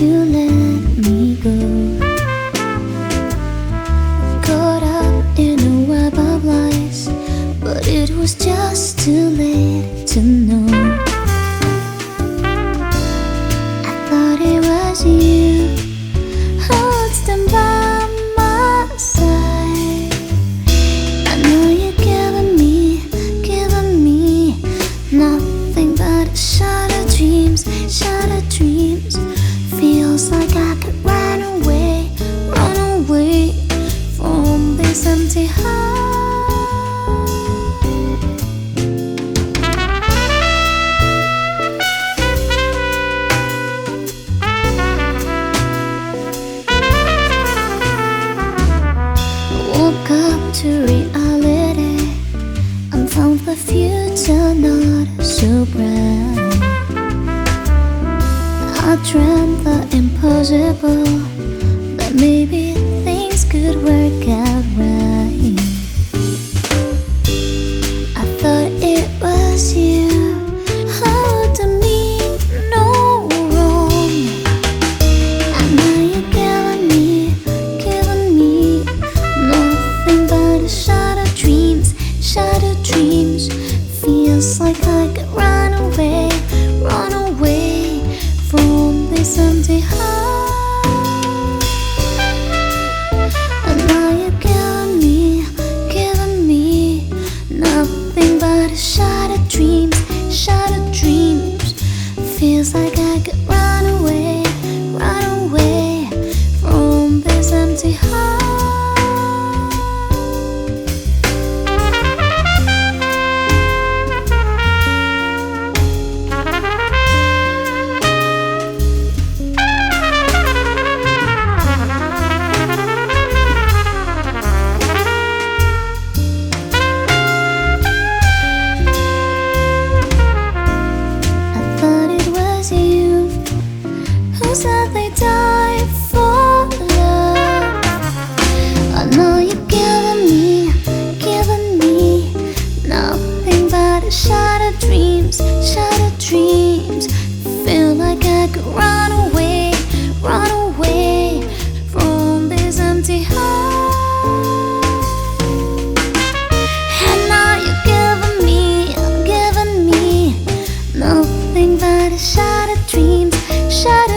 you let me go. Caught up in a web of lies, but it was just too late to know. Welcome to reality. I'm found the future not so bright. I dreamt the impossible, but maybe someday high. nothing but a shot of dreams, shot